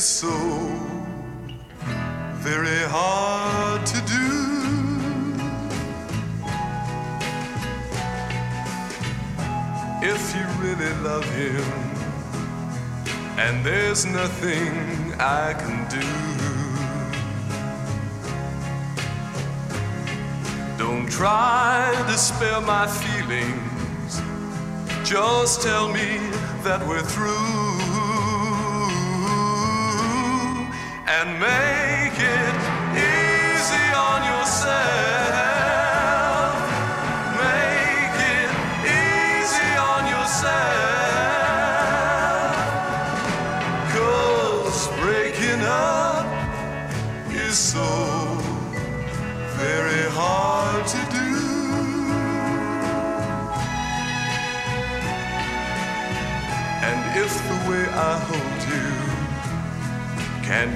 is so very hard to do. If you really love him, and there's nothing I can do. Don't try to spare my feelings. Just tell me that we're through and make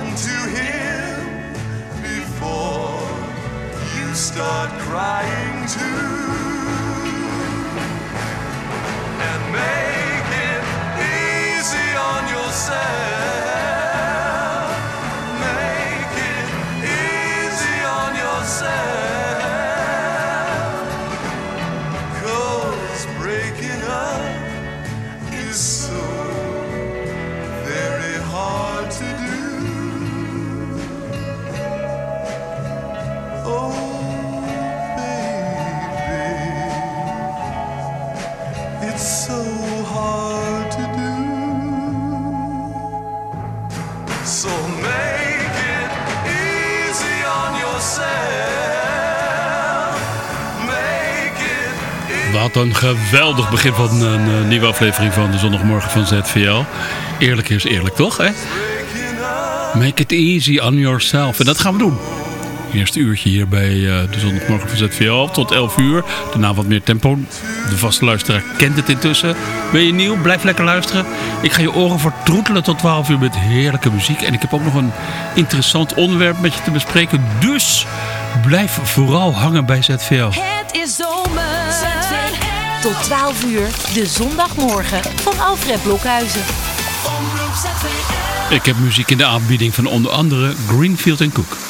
run to him before you start crying too. Wat een geweldig begin van een eh, nieuwe aflevering van de zondagmorgen van ZVL. Eerlijk is eerlijk, toch? Hè? Make it easy on yourself. En dat gaan we doen. Eerste uurtje hier bij eh, de zondagmorgen van ZVL tot 11 uur. Daarna wat meer tempo. De vaste luisteraar kent het intussen. Ben je nieuw? Blijf lekker luisteren. Ik ga je oren vertroetelen tot 12 uur met heerlijke muziek. En ik heb ook nog een interessant onderwerp met je te bespreken. Dus blijf vooral hangen bij ZVL. Het is zomer. Tot 12 uur, de zondagmorgen van Alfred Blokhuizen. Ik heb muziek in de aanbieding van onder andere Greenfield Cook.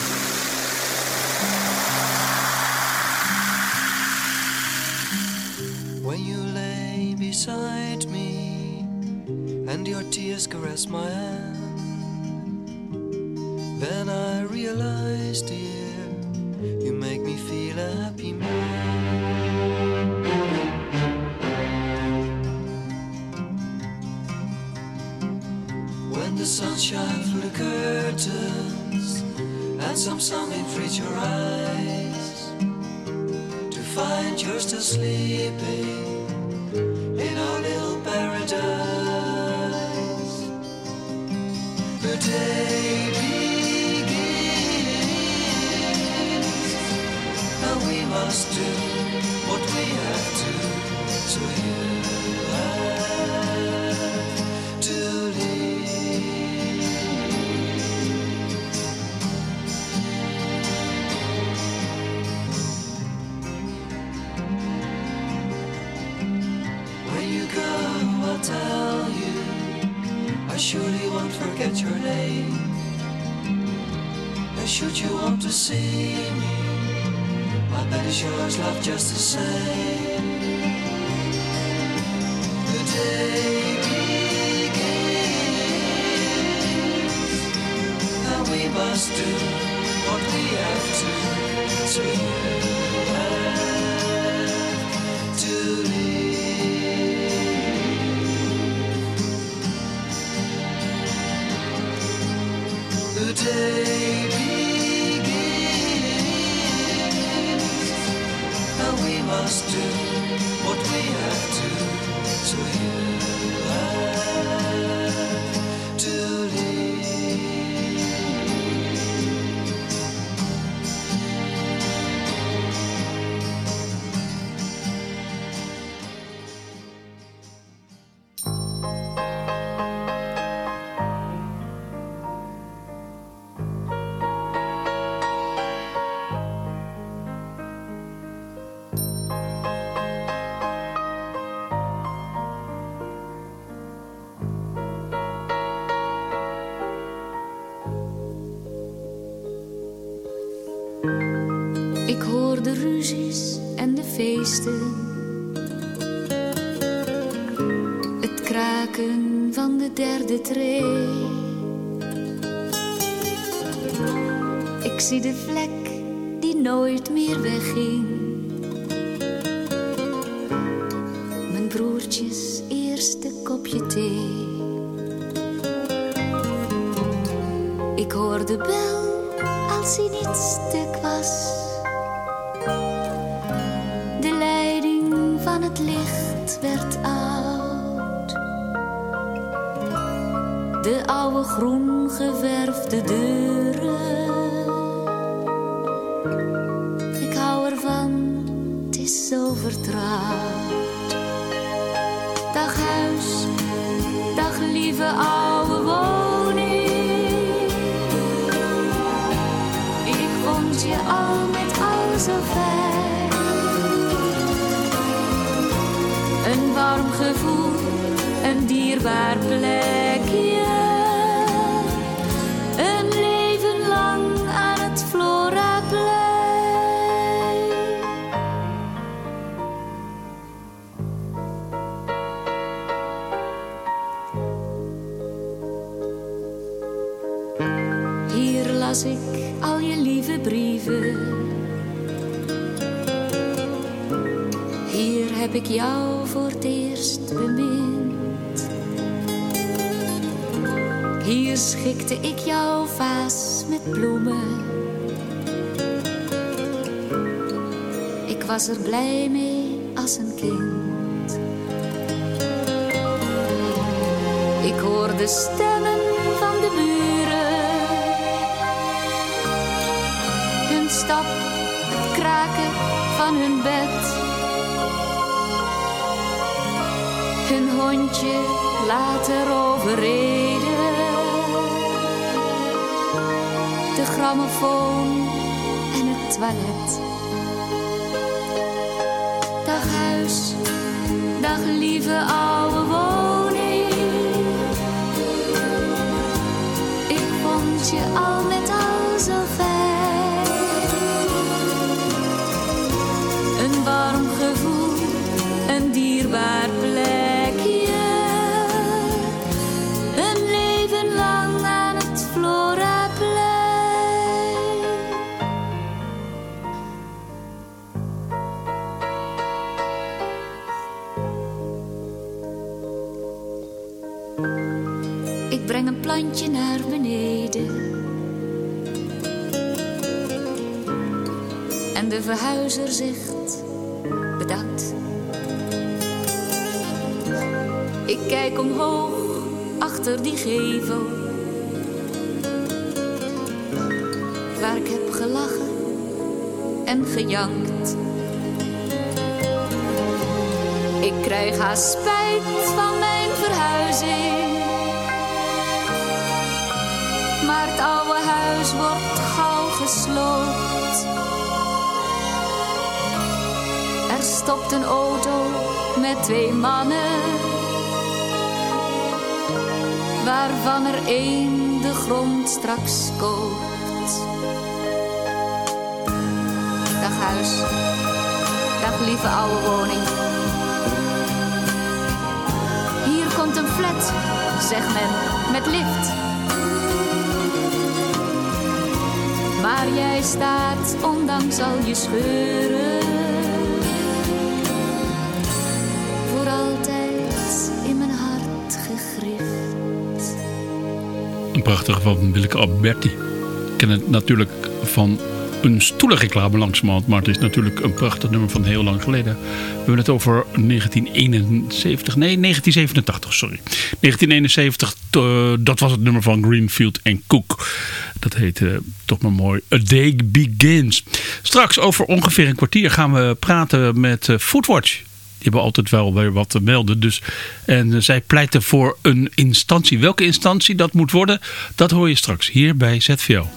The through the curtains and some sunbeam reach your eyes to find you're still sleeping zie de vlek die nooit meer wegging. Mijn broertjes eerste kopje thee. Ik hoor de bel als hij niet stuk was. De leiding van het licht werd oud. De oude groen geverfde las ik al je lieve brieven. Hier heb ik jou voor het eerst bemind. Hier schikte ik jouw vaas met bloemen. Ik was er blij mee als een kind. Ik hoor de stemmen stap, het kraken van hun bed. Hun hondje later overreden. De grammofoon en het toilet. Dag huis, dag lieve oude woning. Ik vond je al verhuizer zegt bedankt. Ik kijk omhoog achter die gevel. Waar ik heb gelachen en gejankt. Ik krijg haast spijt van mijn verhuizing. Maar het oude huis wordt gauw gesloopt. Er stopt een auto met twee mannen. Waarvan er één de grond straks koopt. Dag huis, dag lieve oude woning. Hier komt een flat, zegt men, met lift. Maar jij staat, ondanks al je scheuren, Prachtige van Willeke Alberti. Ik ken het natuurlijk van een stoelenreclame langzamerhand. Maar het is natuurlijk een prachtig nummer van heel lang geleden. We hebben het over 1971. Nee, 1987, sorry. 1971, eh, dat was het nummer van Greenfield en Cook. Dat heet uh, toch maar mooi A Day Begins. Straks over ongeveer een kwartier gaan we praten met uh, Foodwatch. Hebben altijd wel weer wat te melden. Dus, en zij pleiten voor een instantie. Welke instantie dat moet worden, dat hoor je straks hier bij ZVO.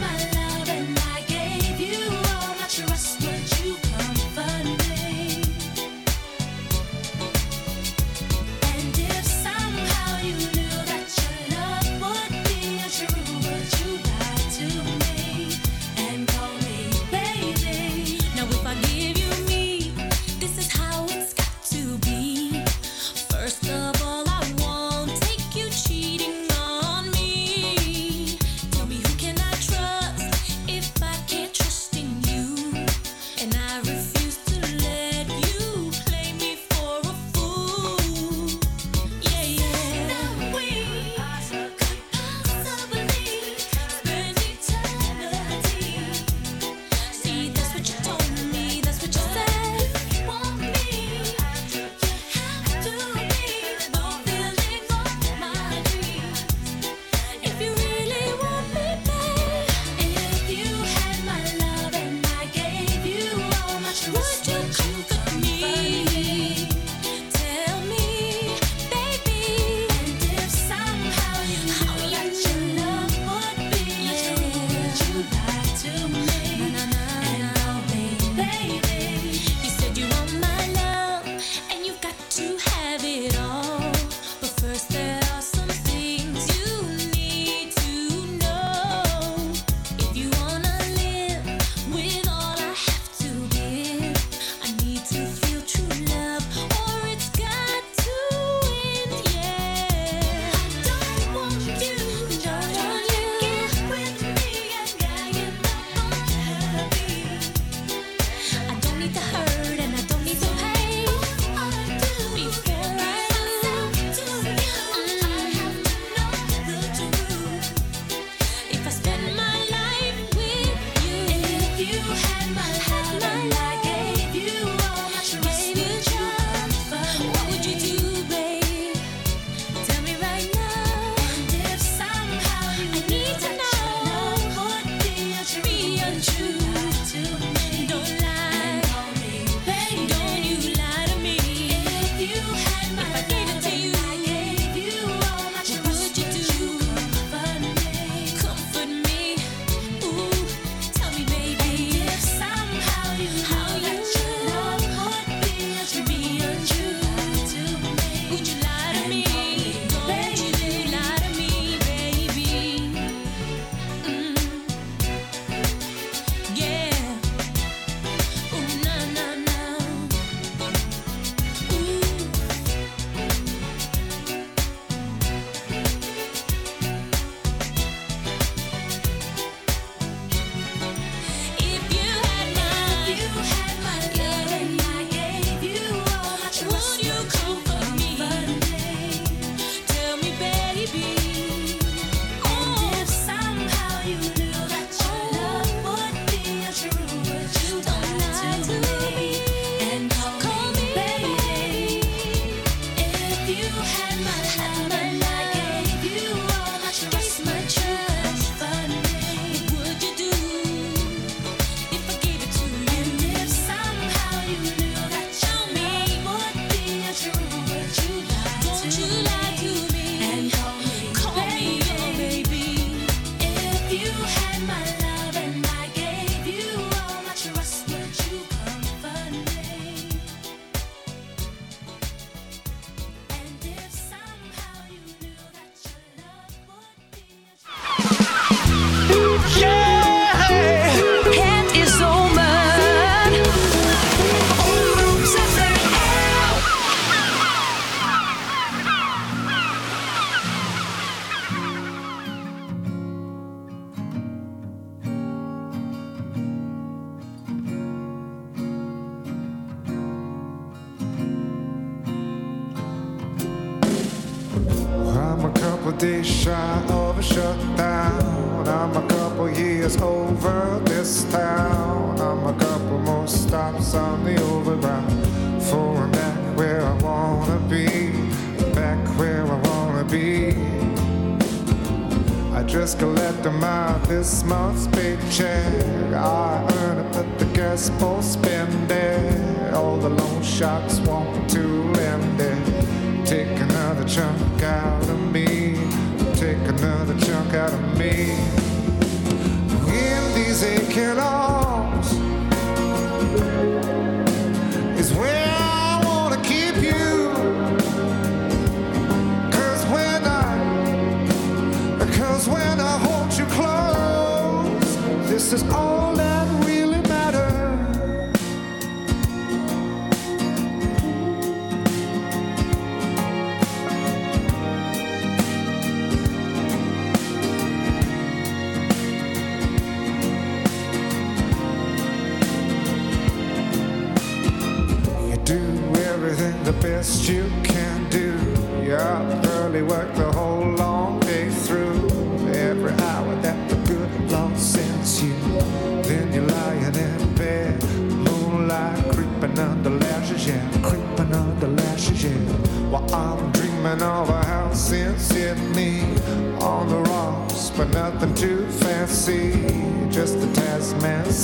offer,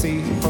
see.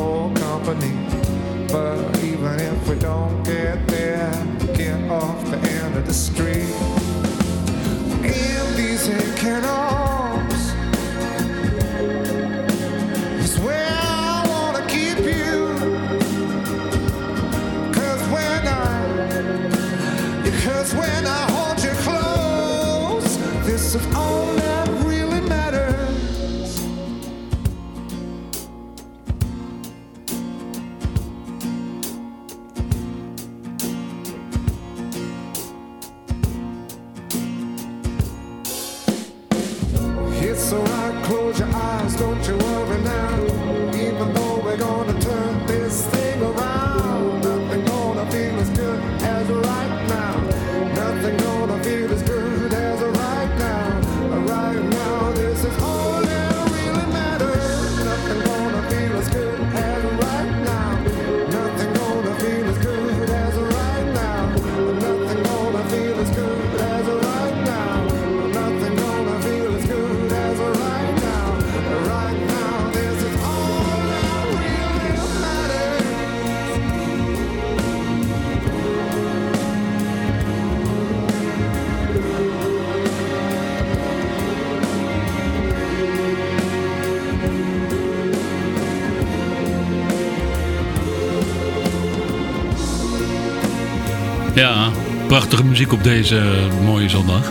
Ja, prachtige muziek op deze mooie zondag.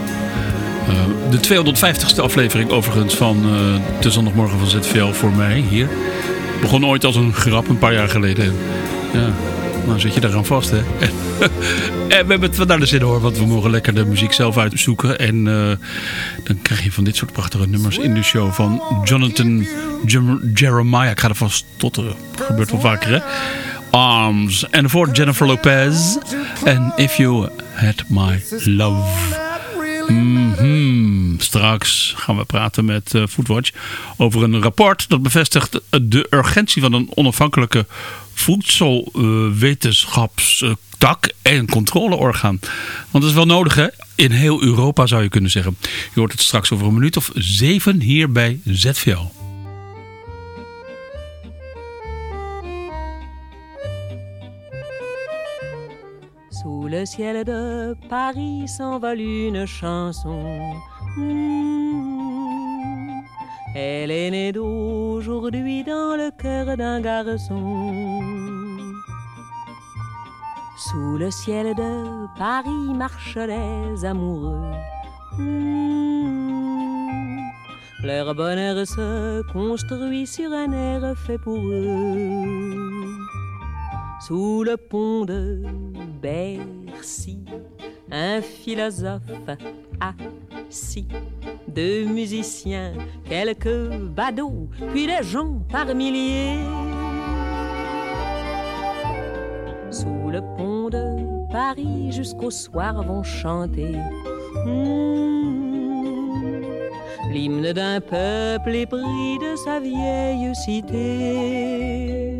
Eh, de 250ste aflevering overigens van eh, de zondagmorgen van ZVL voor mij hier. Begon ooit als een grap een paar jaar geleden. Ja, nou zit je daaraan vast hè. en we hebben het naar de zin hoor, want we mogen lekker de muziek zelf uitzoeken. En eh, dan krijg je van dit soort prachtige nummers in de show van Jonathan Jeremiah. Ik ga ervan stotteren, gebeurt wel vaker hè. Arms. En voor Jennifer Lopez. En If You Had My Love. Mhm. Straks gaan we praten met eh, Foodwatch over een rapport dat bevestigt de urgentie van een onafhankelijke voedselwetenschapstak en controleorgaan. Want dat is wel nodig hè? In heel Europa zou je kunnen zeggen. Je hoort het straks over een minuut of zeven hier bij ZVL. Le ciel de Paris s'envole une chanson. Hmm. Elle est née d'aujourd'hui dans le cœur d'un garçon. Sous le ciel de Paris marchent les amoureux. Hmm. Leur bonheur se construit sur un air fait pour eux sous le pont de Bercy, un philosophe assis, deux musiciens, quelques badauds, puis des gens par milliers. Sous le pont de Paris, jusqu'au soir vont chanter. hmm, L'hymne d'un peuple épris de sa vieille cité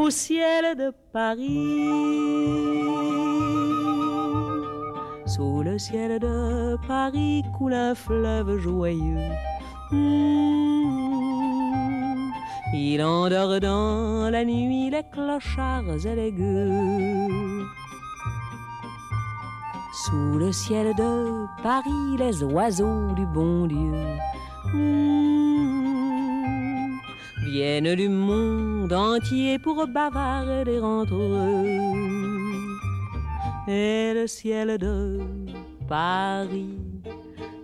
au ciel de Paris. Sous le ciel de Paris coule un fleuve joyeux. Hmm. Il endort dans la nuit les clochards et les gueux. Sous le ciel de Paris, les oiseaux du bon Dieu hmm, viennent du monde entier pour bavarder entre eux. Et le ciel de Paris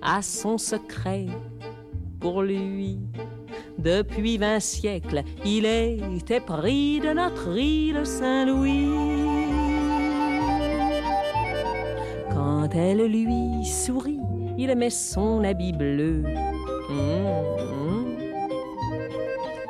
a son secret pour lui. Depuis vingt siècles, il était pris de notre île Saint-Louis. Quand elle lui sourit, il met son habit bleu. Hum, hum.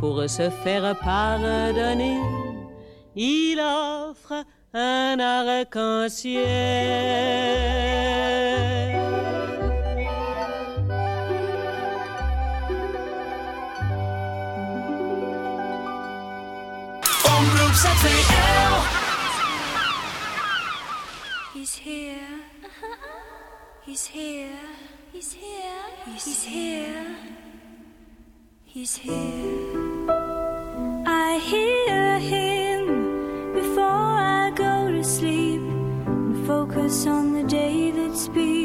Pour se faire pardonner, il offre un arc-en-ciel. He's here. He's here. He's here. He's here. He's here. I hear him before I go to sleep and focus on the day that's been.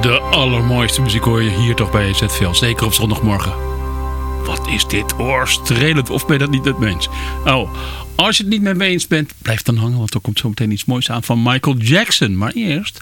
De allermooiste muziek hoor je hier toch bij ZVL. Zeker op zondagmorgen. Wat is dit oorstrelend? Of ben je dat niet met me eens? Oh, als je het niet met me eens bent, blijf dan hangen. Want er komt zo meteen iets moois aan van Michael Jackson. Maar eerst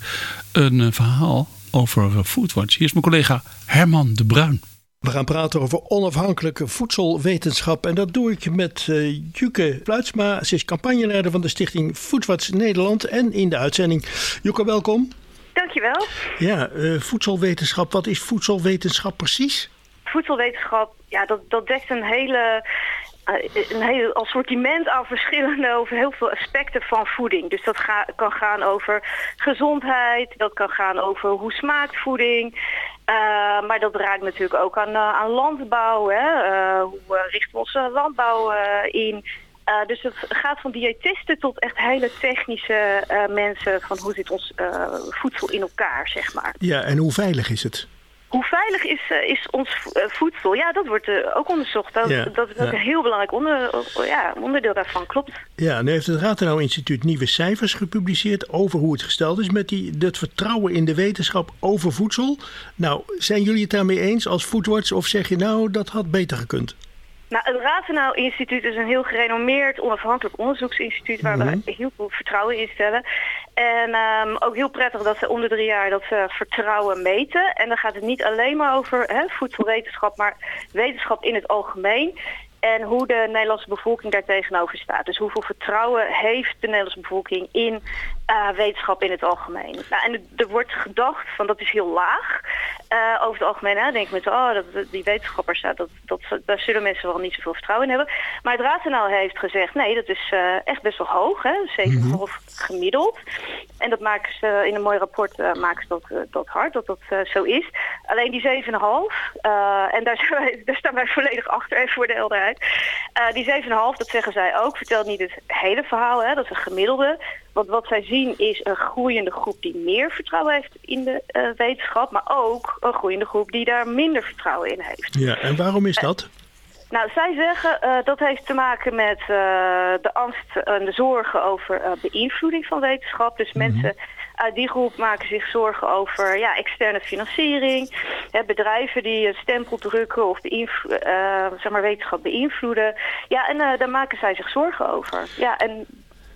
een eh, verhaal over eh, Foodwatch. Hier is mijn collega Herman de Bruin. We gaan praten over onafhankelijke voedselwetenschap. En dat doe ik met uh, Juke Fluitsma. Ze is campagneleider van de stichting Foodwatch Nederland. En in de uitzending. Juke, welkom. Dankjewel. Ja, uh, voedselwetenschap. Wat is voedselwetenschap precies? Voedselwetenschap, ja, dat, dat dekt een hele uh, een heel assortiment aan verschillende over heel veel aspecten van voeding. Dus dat ga, kan gaan over gezondheid, dat kan gaan over hoe smaakt voeding. Uh, maar dat raakt natuurlijk ook aan, uh, aan landbouw. Hè? hoe richten we onze landbouw in? Uh, dus het gaat van diëtisten tot echt hele technische uh, mensen van hoe zit ons uh, voedsel in elkaar, zeg maar. Ja, en hoe veilig is het? Hoe veilig is, is ons voedsel? Ja, dat wordt ook onderzocht. Dat, ja, dat is ook ja. een heel belangrijk onder, ja, onderdeel daarvan, klopt. Ja, nu heeft het Rathenau Instituut nieuwe cijfers gepubliceerd over hoe het gesteld is met die, dat vertrouwen in de wetenschap over voedsel. Nou, zijn jullie het daarmee eens als Foodwatch of zeg je nou dat had beter gekund? Nou, het Rathenau Instituut is een heel gerenommeerd onafhankelijk onderzoeksinstituut waar mm-hmm. we heel veel vertrouwen in stellen. En um, ook heel prettig dat ze onder drie jaar dat ze vertrouwen meten. En dan gaat het niet alleen maar over hè, voedselwetenschap, maar wetenschap in het algemeen. En hoe de Nederlandse bevolking daar tegenover staat. Dus hoeveel vertrouwen heeft de Nederlandse bevolking in eh, wetenschap in het algemeen. Nou, en er wordt gedacht van dat is heel laag. Eh, over het algemeen denk ik met oh, dat, die wetenschappers, dat, dat, daar zullen mensen wel niet zoveel vertrouwen in hebben. Maar het RATNL heeft gezegd nee, dat is eh, echt best wel hoog. Hè, 7,5 gemiddeld. En dat maken ze in een mooi rapport uh, maken ze dat, uh, dat hard, dat dat uh, zo is. Alleen die 7,5, en daar, zijn wij, daar staan wij volledig achter, even voor de helderheid. die 7,5, dat zeggen zij ook, vertelt niet het hele verhaal, hè, dat is een gemiddelde. Want wat zij zien is een groeiende groep die meer vertrouwen heeft in de uh, wetenschap, maar ook een groeiende groep die daar minder vertrouwen in heeft. Ja, en waarom is dat? Nou, zij zeggen uh, dat heeft te maken met uh, de angst en de zorgen over beïnvloeding van wetenschap. Dus mm -hmm. mensen uit die groep maken zich zorgen over ja, externe financiering. Hè, bedrijven die een stempel drukken of zeg maar wetenschap beïnvloeden. Ja, en daar maken zij zich zorgen over. Ja, en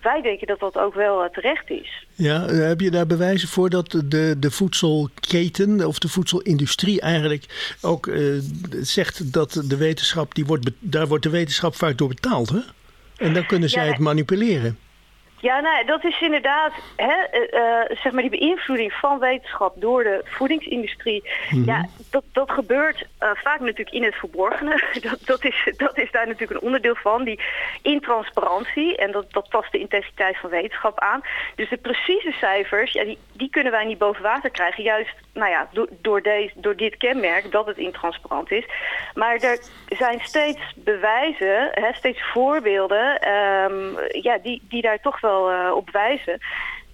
wij denken dat dat ook wel uh, terecht is. Ja, heb je daar bewijzen voor dat de, de voedselketen of de voedselindustrie eigenlijk ook uh, zegt dat de wetenschap, die wordt, daar wordt de wetenschap vaak door betaald, hè? En dan kunnen zij ja, het manipuleren. Ja, nou, dat is inderdaad, hè, uh, zeg maar die beïnvloeding van wetenschap door de voedingsindustrie. Mm -hmm. Ja, dat, dat gebeurt uh, vaak natuurlijk in het verborgene. Dat, dat, is, dat is daar natuurlijk een onderdeel van, die intransparantie. En dat, dat tast de integriteit van wetenschap aan. Dus de precieze cijfers, ja, die, die kunnen wij niet boven water krijgen. Juist, nou ja, door, door, deze, door dit kenmerk dat het intransparant is. Maar er zijn steeds bewijzen, hè, steeds voorbeelden, um, ja, die, die daar toch wel uh, op wijzen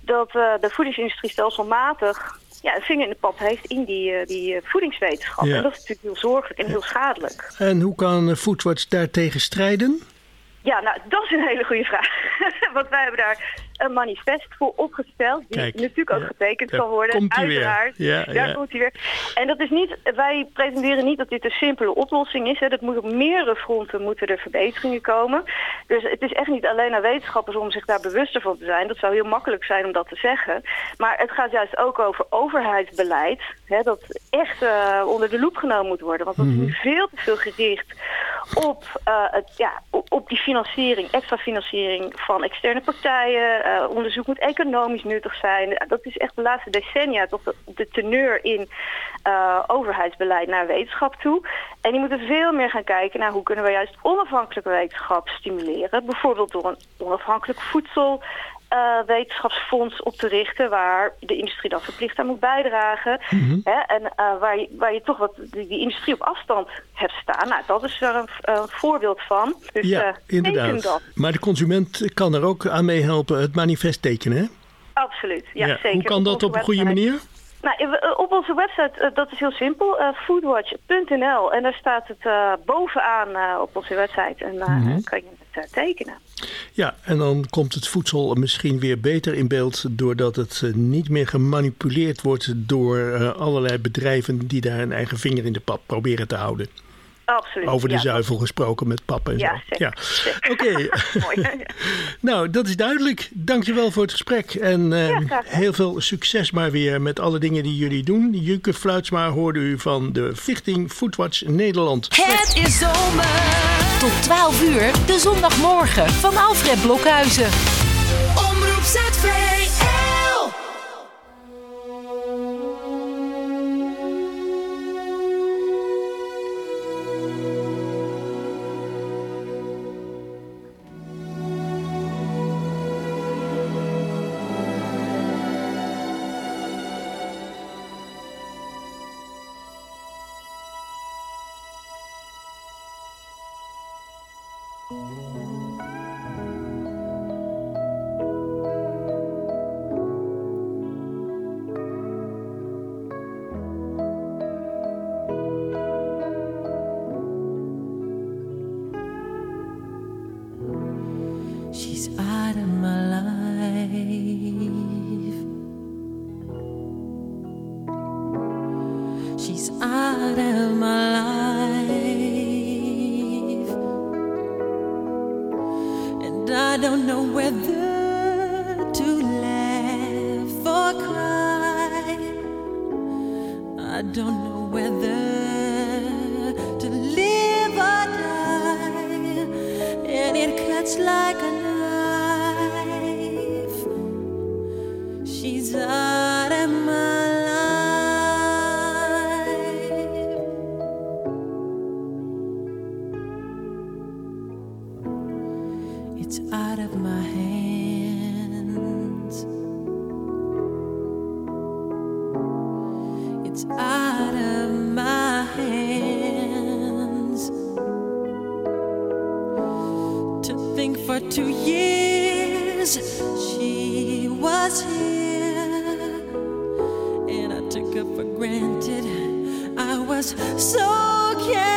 dat uh, de voedingsindustrie stelselmatig ja, een vinger in de pap heeft in die, uh, die voedingswetenschap. Ja. En dat is natuurlijk heel zorgelijk en heel schadelijk. En hoe kan Foodwatch daartegen strijden? Ja, nou, dat is een hele goede vraag. Want wij hebben daar een manifest voor opgesteld, die Kijk, natuurlijk ook ja, getekend zal worden. Uiteraard. Ja, daar ja. komt hij weer. En dat is niet, wij pretenderen niet dat dit een simpele oplossing is. Hè. Dat moet op meerdere fronten moeten er verbeteringen komen. Dus het is echt niet alleen aan wetenschappers om zich daar bewuster van te zijn. Dat zou heel makkelijk zijn om dat te zeggen. Maar het gaat juist ook over overheidsbeleid. Hè, dat echt uh, onder de loep genomen moet worden. Want dat is nu veel te veel gericht op, uh, het, ja, op die financiering, extra financiering van externe partijen. Uh, onderzoek moet economisch nuttig zijn. Dat is echt de laatste decennia toch de, teneur in uh, overheidsbeleid naar wetenschap toe. En die moeten veel meer gaan kijken naar hoe kunnen we juist onafhankelijke wetenschap stimuleren. Bijvoorbeeld door een onafhankelijk voedsel. Uh, wetenschapsfonds op te richten waar de industrie dan verplicht aan moet bijdragen. Mhm. Mm -hmm. hè, en uh, waar, je, waar je toch wat die, die, industrie op afstand hebt staan. Nou, dat is er een, een voorbeeld van. Dus, ja, uh, inderdaad. Dat. Maar de consument kan er ook aan meehelpen het manifest tekenen, hè? Absoluut, ja, ja. zeker. Hoe kan dat op een goede manier? Nou, op onze website, dat is heel simpel, uh, foodwatch.nl. En daar staat het uh, bovenaan uh, op onze website en daar mm -hmm. kan je het tekenen. Ja, en dan komt het voedsel misschien weer beter in beeld... doordat het niet meer gemanipuleerd wordt door allerlei bedrijven... die daar een eigen vinger in de pap proberen te houden. Absoluut. Over de ja. zuivel gesproken met pap en ja, zo. Zeker, ja, oké. Okay. nou, dat is duidelijk. Dankjewel voor het gesprek. En uh, ja, heel veel succes maar weer met alle dingen die jullie doen. Juke Fluitsma hoorde u van de Stichting Foodwatch Nederland. Het is zomer. Tot 12 uur, de zondagmorgen van Alfred Blokhuizen. Omroep ZVL. Took for granted. I was so cavalier.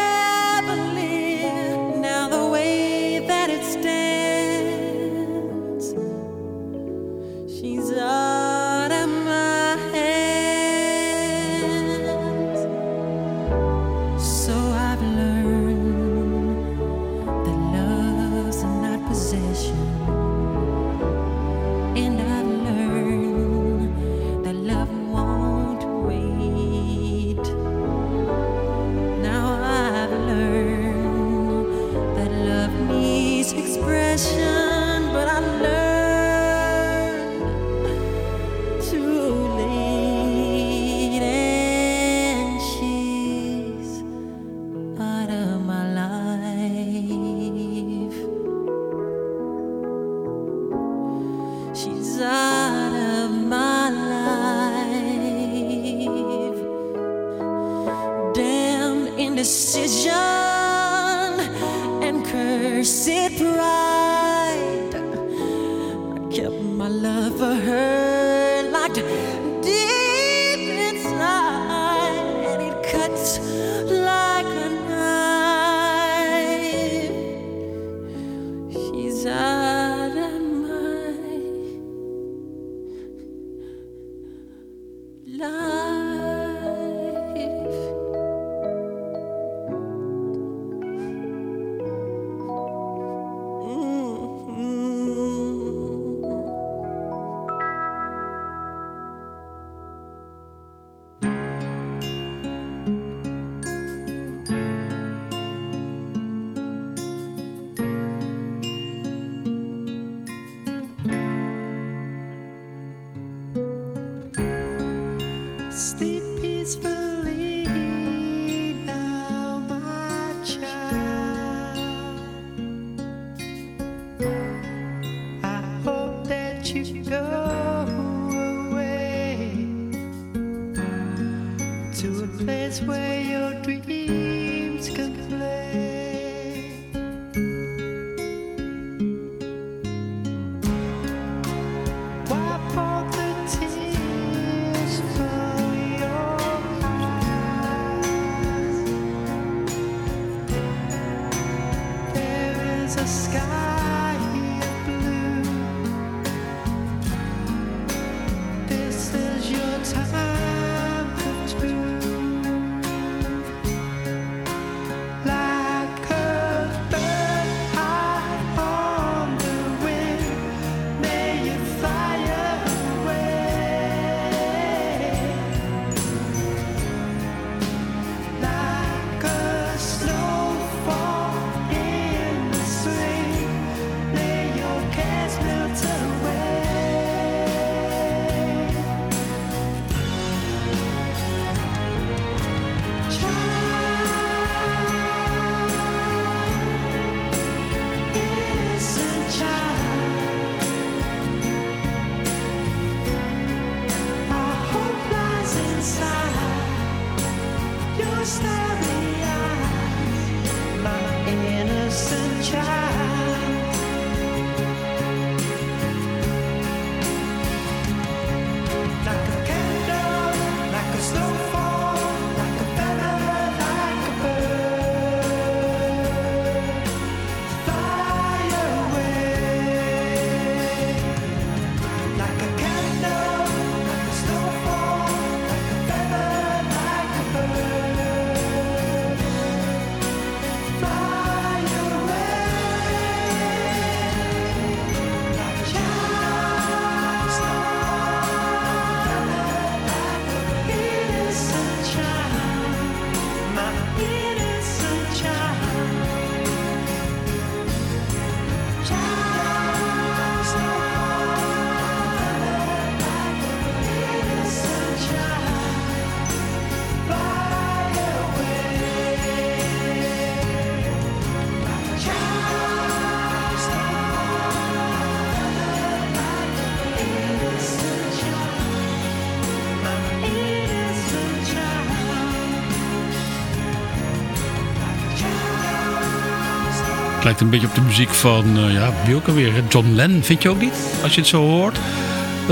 Lijkt een beetje op de muziek van, uh, ja, wie ook alweer, John Lennon, vind je ook niet? Als je het zo hoort.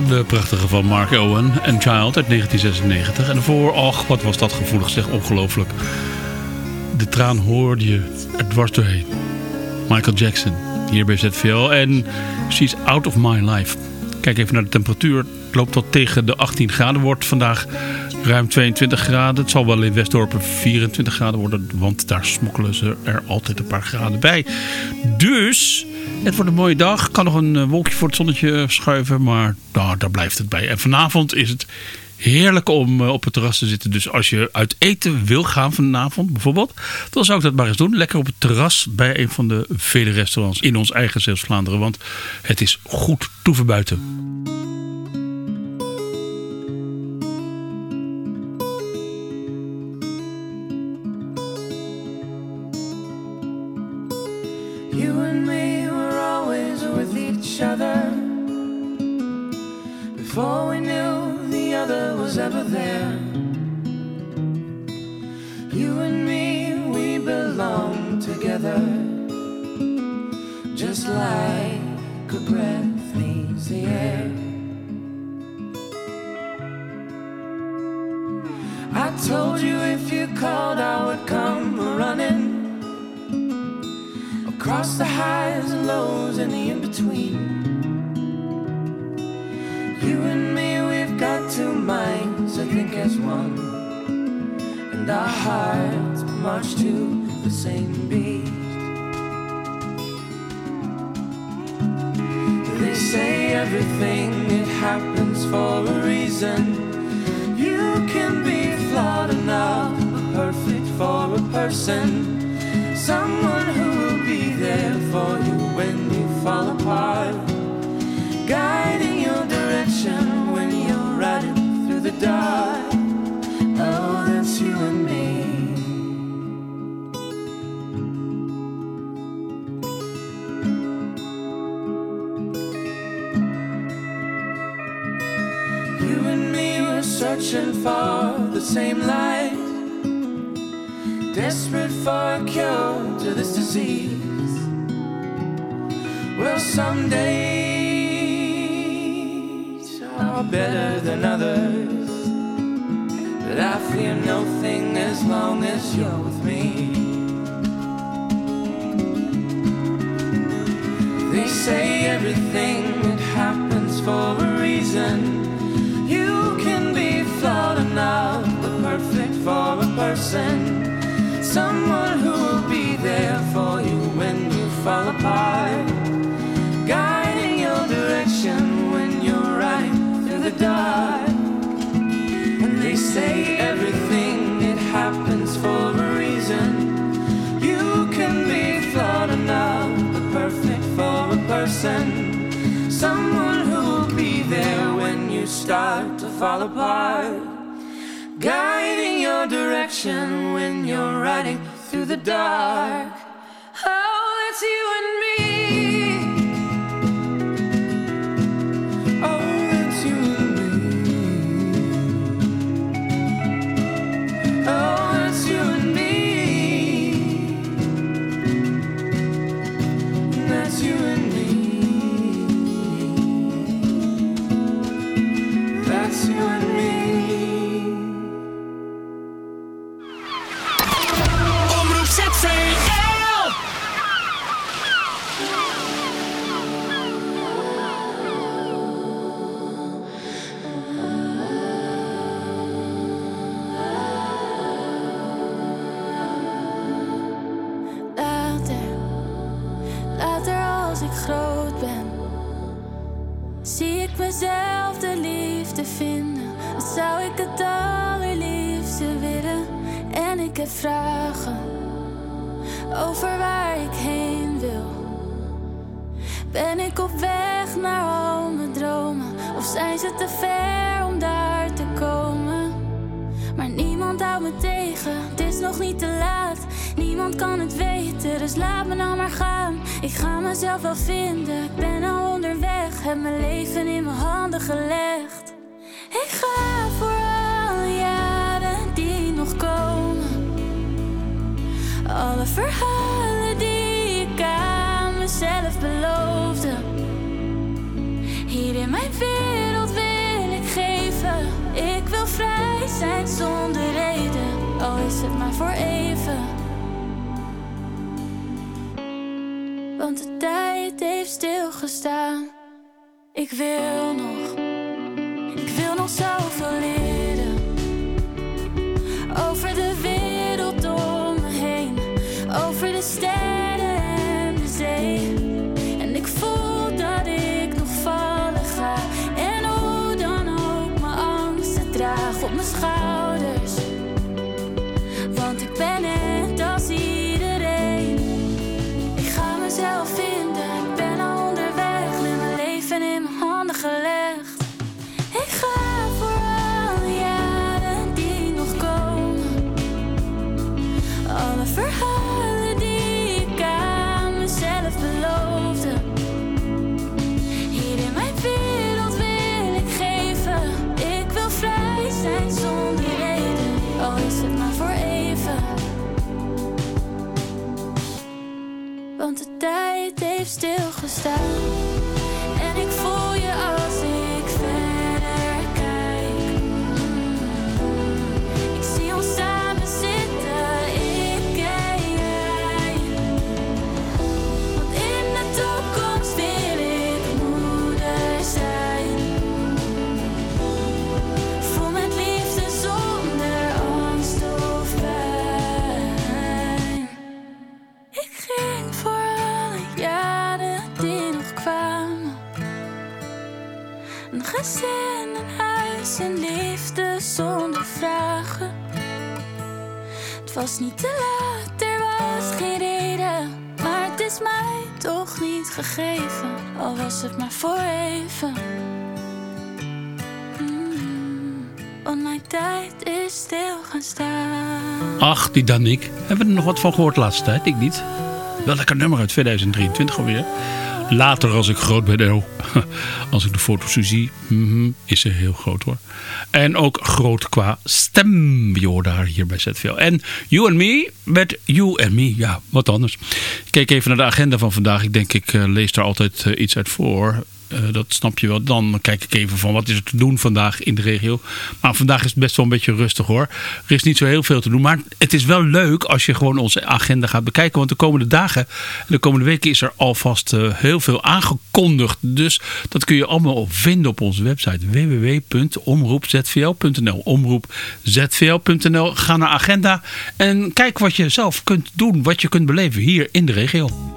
De prachtige van Mark Owen en Child uit 1996. En daarvoor, ach, wat was dat gevoelig zeg, ongelooflijk. De traan hoorde je er dwars doorheen. Michael Jackson, hier bij ZVL. En She's Out of My Life. Kijk even naar de temperatuur. Het loopt tot tegen de 18 graden. Wordt vandaag ruim 22 graden. Het zal wel in Westdorpen 24 graden worden. Want daar smokkelen ze er altijd een paar graden bij. Dus het wordt een mooie dag. Kan nog een eh, wolkje voor het zonnetje schuiven. Maar nou, daar blijft het bij. En vanavond is het heerlijk om eh, op het terras te zitten. Dus als je uit eten wil gaan vanavond bijvoorbeeld. Dan zou ik dat maar eens doen. Lekker op het terras bij een van de vele restaurants in ons eigen Zeeuws-Vlaanderen. Want het is goed toeven there. You and me, we belong together. Just like a breath needs the air. I told you if you called, I would come running across the highs and lows and the in between. You and me, two minds, I think, as one, and our hearts march to the same beat. They say everything it happens for a reason. You can be flawed enough, perfect for a person. Someone who will be there for you when you fall apart. Guiding your direction the dark. Oh, that's you and me. You and me were searching for the same light. Desperate for a cure to this disease. Well, some days are better than others. But I fear nothing as long as you're with me. They say everything that happens for a reason. You can be flawed enough, but perfect for a person. Someone who will be there for you when you fall apart. Guiding your direction when you're riding through the dark. They say everything it happens for a reason. You can be flawed enough, but perfect for a person. Someone who will be there when you start to fall apart. Guiding your direction when you're riding through the dark. Mezelf de liefde vinden. Wat zou ik het allerliefste willen? En ik heb vragen over waar ik heen wil. Ben ik op weg naar al mijn dromen? Of zijn ze te ver om daar te komen? Maar niemand houdt me tegen, het is nog niet te laat. Niemand kan het weten, dus laat me nou maar gaan. Ik ga mezelf wel vinden, ik ben al Heb mijn leven in mijn handen gelegd. Ik ga voor alle jaren die nog komen. Alle verhalen die ik mezelf beloofde. Hier in mijn wereld wil ik geven. Ik wil vrij zijn zonder reden, al is het maar voor even. Want de tijd heeft stilgestaan. Ik wil nog, ik wil nog zoveel stilgestaan. Ach, die Danik. Hebben we er nog wat van gehoord de laatste tijd? Ik niet. Wel lekker nummer uit 2023 alweer. Later als ik groot ben, als ik de foto's zie, mhm, is ze heel groot hoor. En ook groot qua stem. Je haar hier bij ZVL. En You and Me met You and Me. Ja, wat anders. Ik even naar de agenda van vandaag. Ik denk, ik eh, lees daar altijd eh, iets uit voor. Eh, dat snap je wel. Dan kijk ik even van wat is er te doen vandaag in de regio. Maar vandaag is het best wel een beetje rustig hoor. Er is niet zo heel veel te doen. Maar het is wel leuk als je gewoon onze agenda gaat bekijken. Want de komende dagen en de komende weken is er alvast eh, heel veel aangekondigd. Dus dat kun je allemaal vinden op onze website www.omroepzvl.nl Omroepzvl.nl Ga naar agenda en kijk wat je zelf kunt doen. Wat je kunt beleven hier in de regio.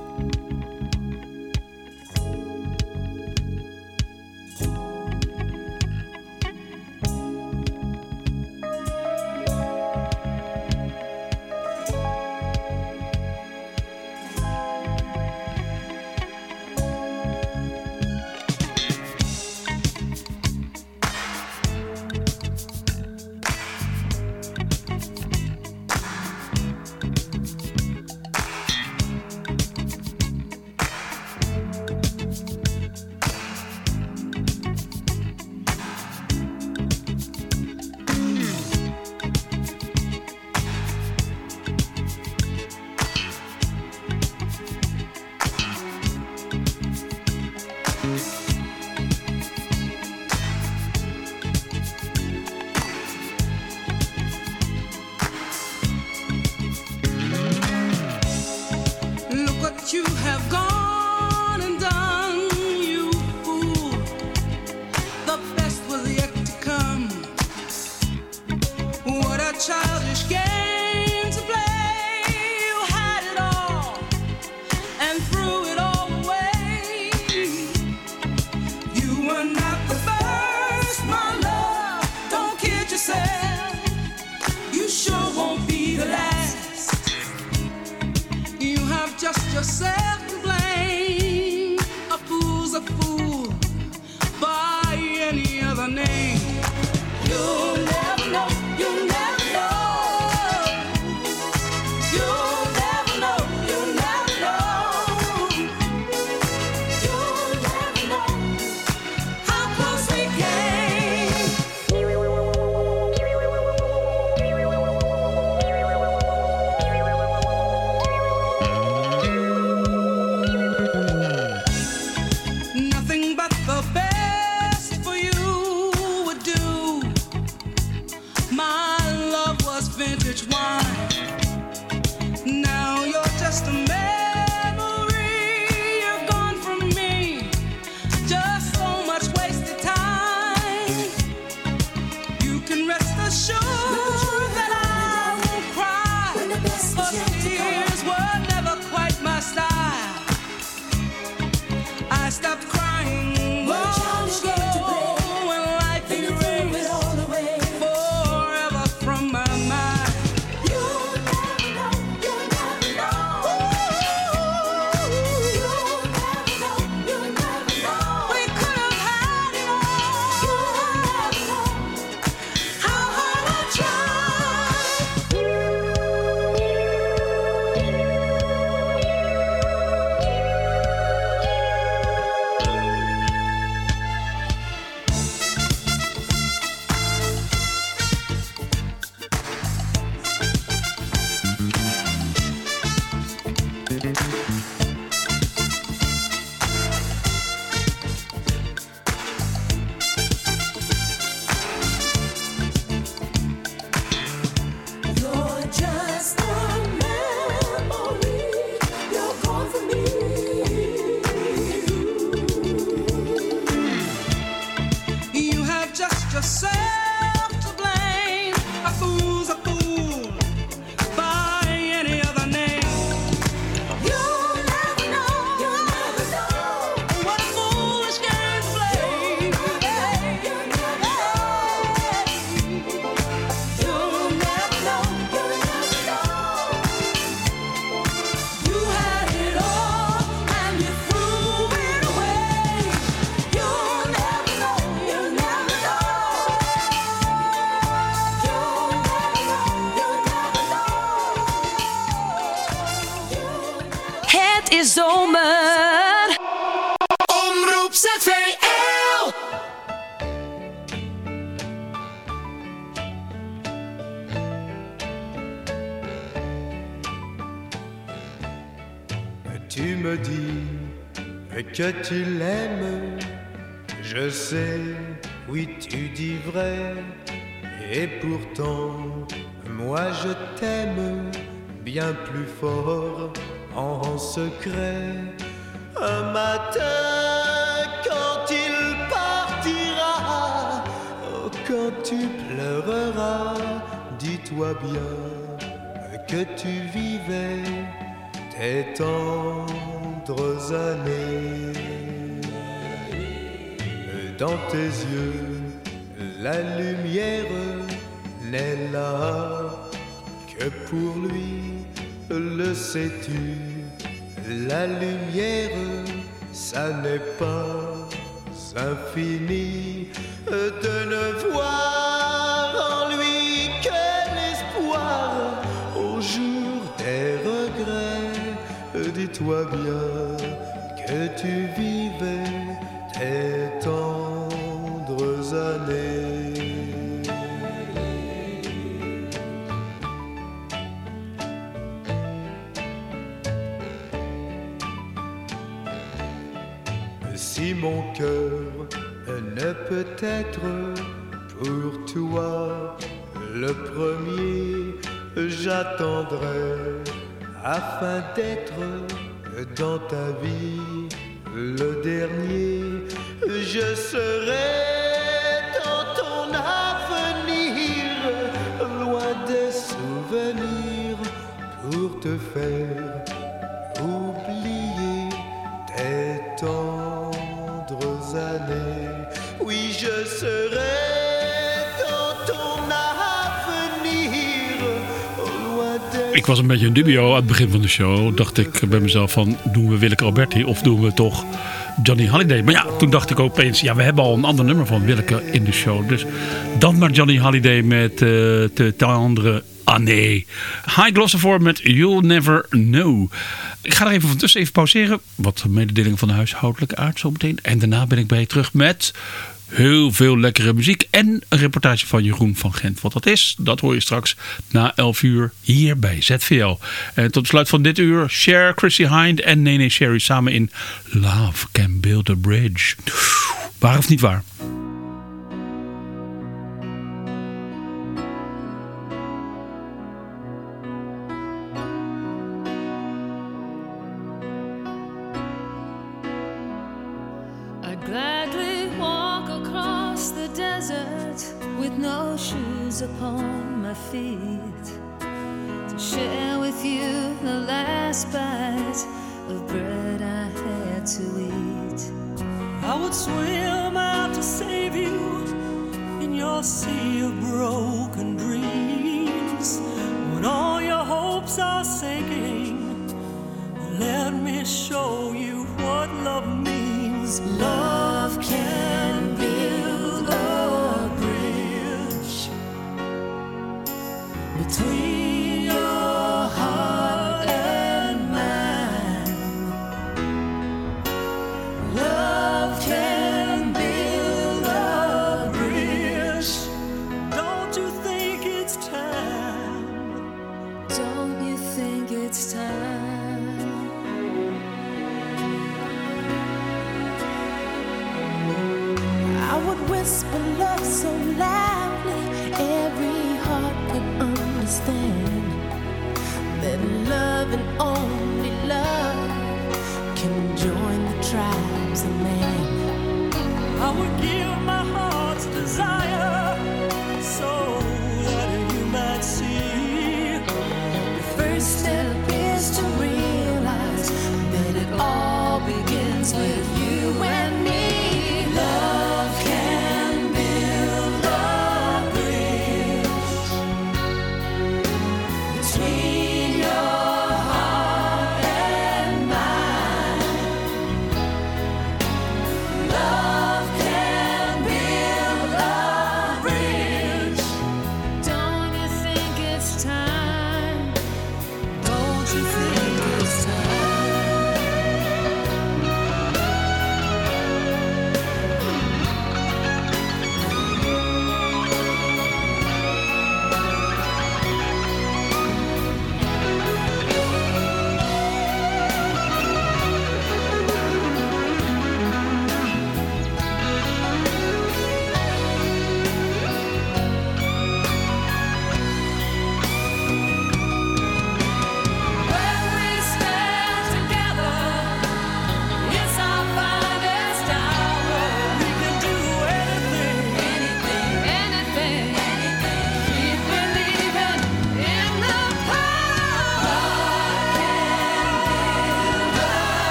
Que tu l'aimes, je sais, oui tu dis vrai, et pourtant moi je t'aime bien plus fort en secret. Un matin quand il partira, oh, quand tu pleureras, dis-toi bien que tu vivais tes années. Dans tes yeux, la lumière n'est là que pour lui, le sais-tu? La lumière, ça n'est pas infini de ne voir Dis-toi bien que tu vivais tes tendres années. Si mon cœur ne peut être pour toi le premier, j'attendrai afin d'être dans ta vie le dernier. Je serai dans ton avenir, loin des souvenirs, pour te faire Ik was een beetje in dubio aan het begin van de show. Dacht ik bij mezelf van, doen we Willeke Alberti of doen we toch Johnny Halliday? Maar ja, toen dacht ik opeens, ja, we hebben al een ander nummer van Willeke in de show. Dus dan maar Johnny Halliday met eh Te Tendre Année. High Gloss ervoor met You'll Never Know. Ik ga er even van tussen even pauzeren. Wat mededelingen van de huishoudelijke aard zo meteen. En daarna ben ik bij je terug met heel veel lekkere muziek. En een reportage van Jeroen van Gent. Wat dat is, dat hoor je straks na 11 uur hier bij ZVL. En tot besluit van dit uur, Cher, Chrissy Hind en Nene Sherry samen in Love Can Build a Bridge. Waar of niet waar?